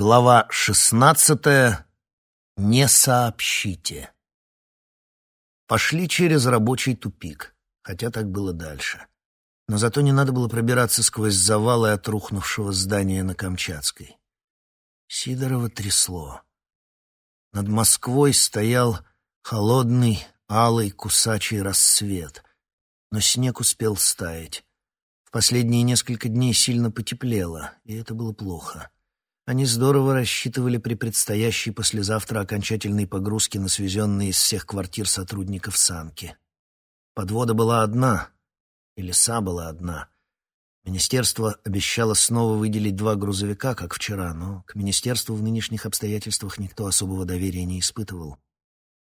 Глава шестнадцатая. Не сообщите. Пошли через рабочий тупик, хотя так было дальше. Но зато не надо было пробираться сквозь завалы от рухнувшего здания на Камчатской. Сидорова трясло. Над Москвой стоял холодный, алый, кусачий рассвет, но снег успел стаять. В последние несколько дней сильно потеплело, и это было плохо. Они здорово рассчитывали при предстоящей послезавтра окончательной погрузке на свезенные из всех квартир сотрудников санки. Подвода была одна, и леса была одна. Министерство обещало снова выделить два грузовика, как вчера, но к министерству в нынешних обстоятельствах никто особого доверия не испытывал.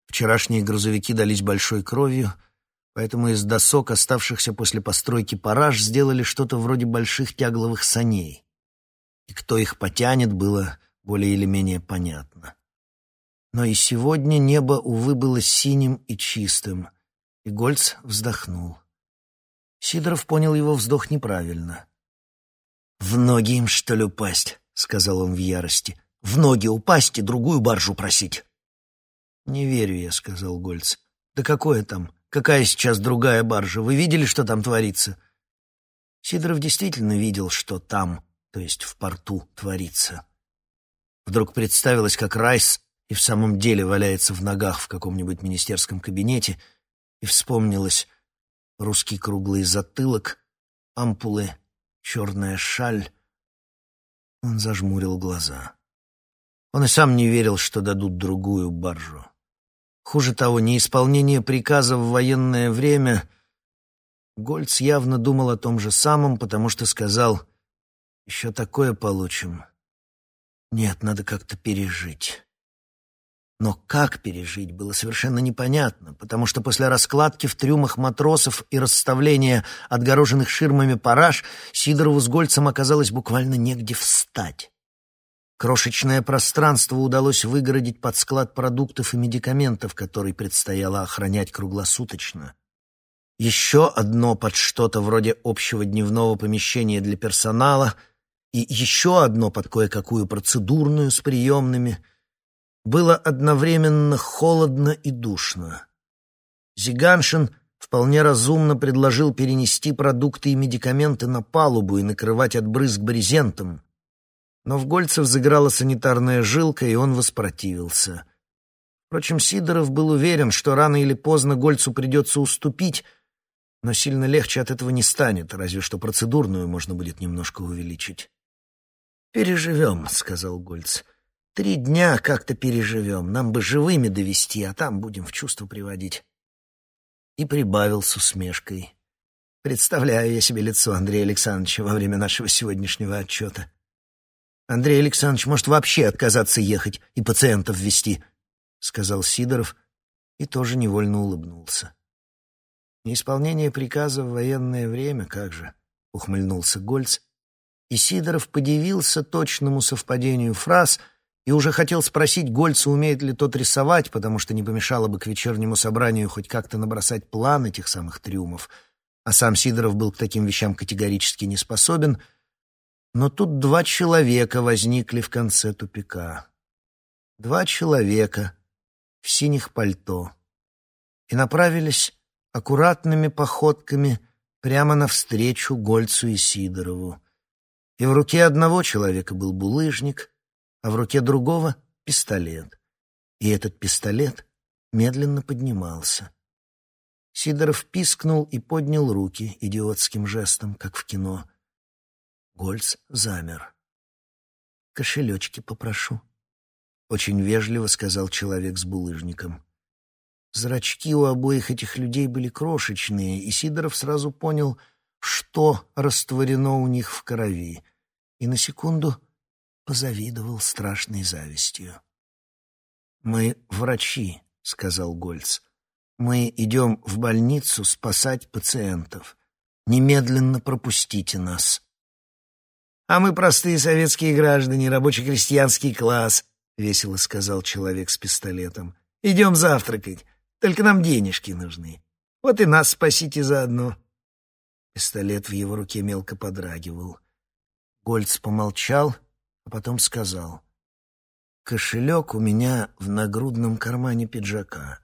Вчерашние грузовики дались большой кровью, поэтому из досок, оставшихся после постройки параж, сделали что-то вроде больших тягловых саней — и кто их потянет, было более или менее понятно. Но и сегодня небо, увы, было синим и чистым, и Гольц вздохнул. Сидоров понял его вздох неправильно. «В ноги им, что ли, упасть?» — сказал он в ярости. «В ноги упасть и другую баржу просить». «Не верю я», — сказал Гольц. «Да какое там? Какая сейчас другая баржа? Вы видели, что там творится?» Сидоров действительно видел, что там то есть в порту, творится. Вдруг представилось, как Райс и в самом деле валяется в ногах в каком-нибудь министерском кабинете, и вспомнилось русский круглый затылок, ампулы, черная шаль. Он зажмурил глаза. Он и сам не верил, что дадут другую баржу. Хуже того, неисполнение приказа в военное время... Гольц явно думал о том же самом, потому что сказал еще такое получим. Нет, надо как-то пережить. Но как пережить, было совершенно непонятно, потому что после раскладки в трюмах матросов и расставления отгороженных ширмами параж Сидорову с Гольцем оказалось буквально негде встать. Крошечное пространство удалось выгородить под склад продуктов и медикаментов, который предстояло охранять круглосуточно. Еще одно под что-то вроде общего дневного помещения для персонала — и еще одно под кое-какую процедурную с приемными. Было одновременно холодно и душно. Зиганшин вполне разумно предложил перенести продукты и медикаменты на палубу и накрывать от брызг брезентом. Но в Гольцев заграла санитарная жилка, и он воспротивился. Впрочем, Сидоров был уверен, что рано или поздно Гольцу придется уступить, но сильно легче от этого не станет, разве что процедурную можно будет немножко увеличить. «Переживем», — сказал Гольц. «Три дня как-то переживем. Нам бы живыми довести, а там будем в чувство приводить». И прибавил с усмешкой. «Представляю я себе лицо Андрея Александровича во время нашего сегодняшнего отчета. Андрей Александрович может вообще отказаться ехать и пациентов вести», — сказал Сидоров и тоже невольно улыбнулся. «Неисполнение приказа в военное время, как же?» — ухмыльнулся Гольц и Сидоров подивился точному совпадению фраз и уже хотел спросить Гольца, умеет ли тот рисовать, потому что не помешало бы к вечернему собранию хоть как-то набросать план этих самых трюмов, а сам Сидоров был к таким вещам категорически не способен. Но тут два человека возникли в конце тупика. Два человека в синих пальто и направились аккуратными походками прямо навстречу Гольцу и Сидорову. И в руке одного человека был булыжник, а в руке другого — пистолет. И этот пистолет медленно поднимался. Сидоров пискнул и поднял руки идиотским жестом, как в кино. Гольц замер. «Кошелечки попрошу», — очень вежливо сказал человек с булыжником. Зрачки у обоих этих людей были крошечные, и Сидоров сразу понял — что растворено у них в крови, и на секунду позавидовал страшной завистью. «Мы врачи», — сказал Гольц. «Мы идем в больницу спасать пациентов. Немедленно пропустите нас». «А мы простые советские граждане, рабоче-крестьянский класс», — весело сказал человек с пистолетом. «Идем завтракать, только нам денежки нужны. Вот и нас спасите заодно». Пистолет в его руке мелко подрагивал. Гольц помолчал, а потом сказал. Кошелек у меня в нагрудном кармане пиджака.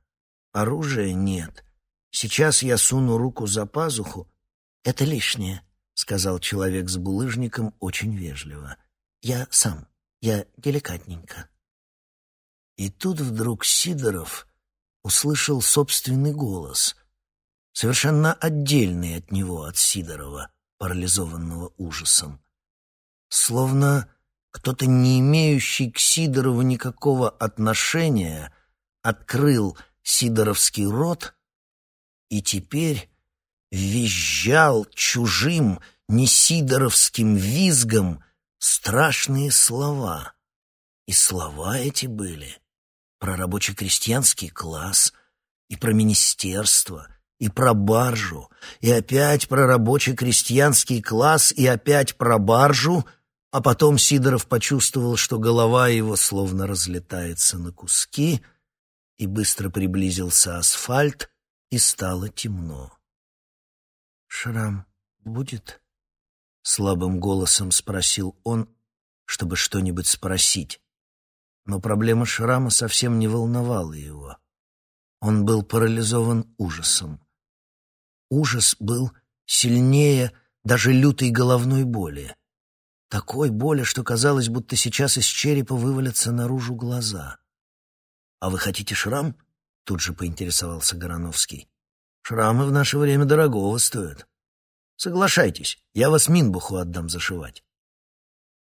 Оружия нет. Сейчас я суну руку за пазуху. Это лишнее, сказал человек с булыжником очень вежливо. Я сам. Я деликатненько. И тут вдруг Сидоров услышал собственный голос, совершенно отдельный от него, от Сидорова, парализованного ужасом. Словно кто-то, не имеющий к Сидорову никакого отношения, открыл Сидоровский рот и теперь визжал чужим, несидоровским визгом страшные слова. И слова эти были про рабоче-крестьянский класс, и про министерство, и про баржу, и опять про рабоче-крестьянский класс, и опять про баржу, а потом Сидоров почувствовал, что голова его словно разлетается на куски, и быстро приблизился асфальт, и стало темно. «Шрам будет?» — слабым голосом спросил он, чтобы что-нибудь спросить. Но проблема шрама совсем не волновала его. Он был парализован ужасом. Ужас был сильнее даже лютой головной боли. Такой боли, что казалось, будто сейчас из черепа вывалятся наружу глаза. «А вы хотите шрам?» Тут же поинтересовался Гороновский. «Шрамы в наше время дорогого стоят. Соглашайтесь, я вас Минбуху отдам зашивать».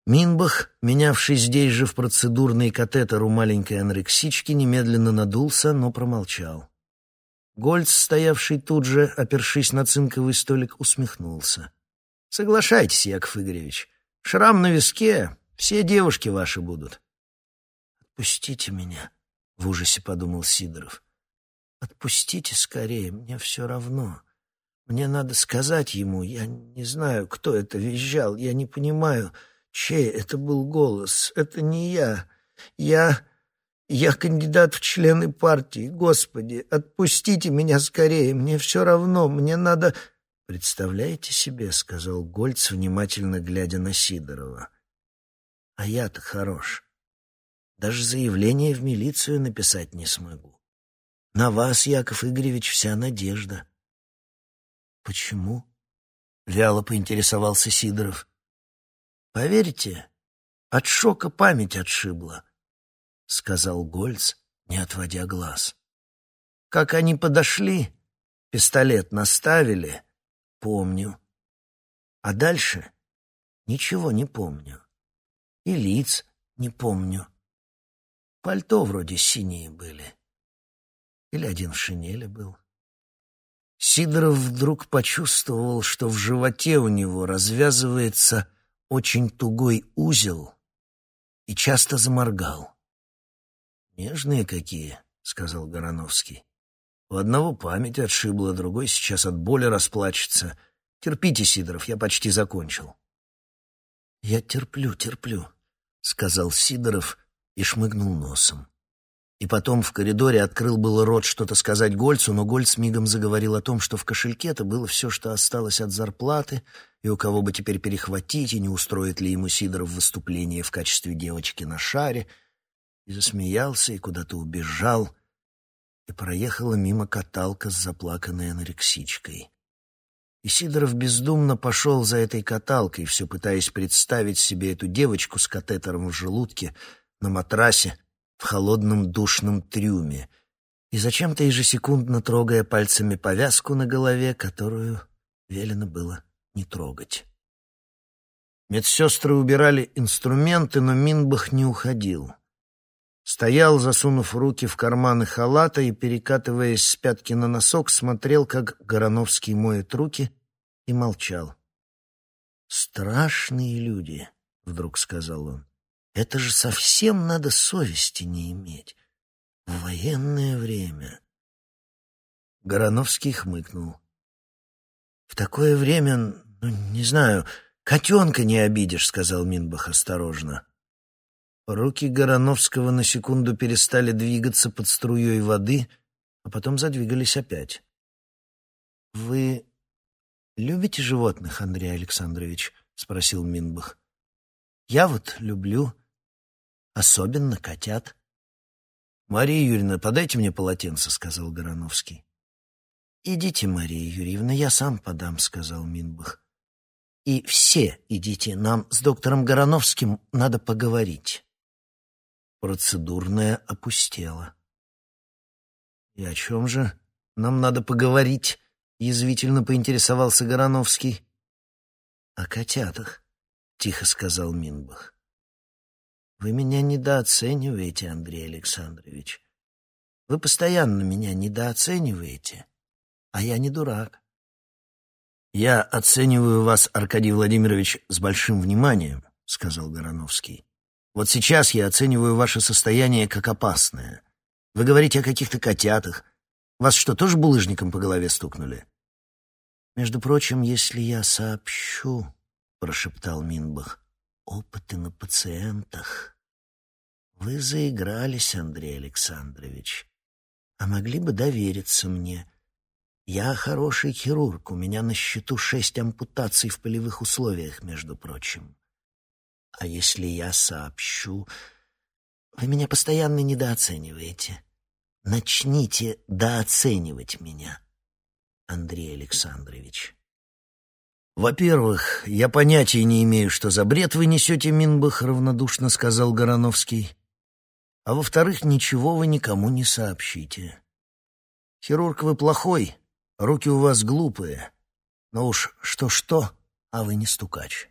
Минбах, менявший здесь же в процедурный катетер у маленькой анорексички, немедленно надулся, но промолчал. Гольц, стоявший тут же, опершись на цинковый столик, усмехнулся. «Соглашайтесь, Яков Игоревич, шрам на виске, все девушки ваши будут». «Отпустите меня», в ужасе подумал Сидоров. Отпустите скорее, мне все равно. Мне надо сказать ему, я не знаю, кто это визжал, я не понимаю, чей это был голос. Это не я. Я... Я кандидат в члены партии. Господи, отпустите меня скорее, мне все равно, мне надо... «Представляете себе», — сказал Гольц, внимательно глядя на Сидорова. «А я-то хорош. Даже заявление в милицию написать не смогу. На вас, Яков Игоревич, вся надежда. Почему? Вяло поинтересовался Сидоров. Поверьте, от шока память отшибла, сказал Гольц, не отводя глаз. Как они подошли, пистолет наставили, помню. А дальше ничего не помню. И лиц не помню. Пальто вроде синие были. Или один в шинели был. Сидоров вдруг почувствовал, что в животе у него развязывается очень тугой узел и часто заморгал. «Нежные какие», — сказал Гороновский. «У одного память отшибла, другой сейчас от боли расплачется. Терпите, Сидоров, я почти закончил». «Я терплю, терплю», — сказал Сидоров и шмыгнул носом. И потом в коридоре открыл было рот что-то сказать Гольцу, но Гольц мигом заговорил о том, что в кошельке-то было все, что осталось от зарплаты, и у кого бы теперь перехватить, и не устроит ли ему Сидоров выступление в качестве девочки на шаре, и засмеялся, и куда-то убежал, и проехала мимо каталка с заплаканной анорексичкой. И Сидоров бездумно пошел за этой каталкой, все пытаясь представить себе эту девочку с катетером в желудке — на матрасе в холодном душном трюме и зачем-то ежесекундно трогая пальцами повязку на голове, которую велено было не трогать. Медсестры убирали инструменты, но Минбах не уходил. Стоял, засунув руки в карманы халата и, перекатываясь с пятки на носок, смотрел, как Гороновский моет руки, и молчал. «Страшные люди», — вдруг сказал он. Это же совсем надо совести не иметь. В военное время. Гороновский хмыкнул. В такое время, ну, не знаю, котенка не обидишь, сказал Минбах осторожно. Руки Гороновского на секунду перестали двигаться под струей воды, а потом задвигались опять. «Вы любите животных, Андрей Александрович?» — спросил Минбах. «Я вот люблю. особенно котят. «Мария Юрьевна, подайте мне полотенце», — сказал Гороновский. «Идите, Мария Юрьевна, я сам подам», — сказал Минбах. «И все идите, нам с доктором Гороновским надо поговорить». Процедурная опустела. «И о чем же нам надо поговорить?» — язвительно поинтересовался Гороновский. «О котятах», — тихо сказал Минбах. «Вы меня недооцениваете, Андрей Александрович. Вы постоянно меня недооцениваете, а я не дурак». «Я оцениваю вас, Аркадий Владимирович, с большим вниманием», — сказал Гороновский. «Вот сейчас я оцениваю ваше состояние как опасное. Вы говорите о каких-то котятах. Вас что, тоже булыжником по голове стукнули?» «Между прочим, если я сообщу, — прошептал Минбах, — опыты на пациентах, вы заигрались, Андрей Александрович, а могли бы довериться мне. Я хороший хирург, у меня на счету шесть ампутаций в полевых условиях, между прочим. А если я сообщу... Вы меня постоянно недооцениваете. Начните дооценивать меня, Андрей Александрович. «Во-первых, я понятия не имею, что за бред вы несете, Минбах», — равнодушно сказал Гороновский. «А во-вторых, ничего вы никому не сообщите. Хирург вы плохой, руки у вас глупые, но уж что-что, а вы не стукач».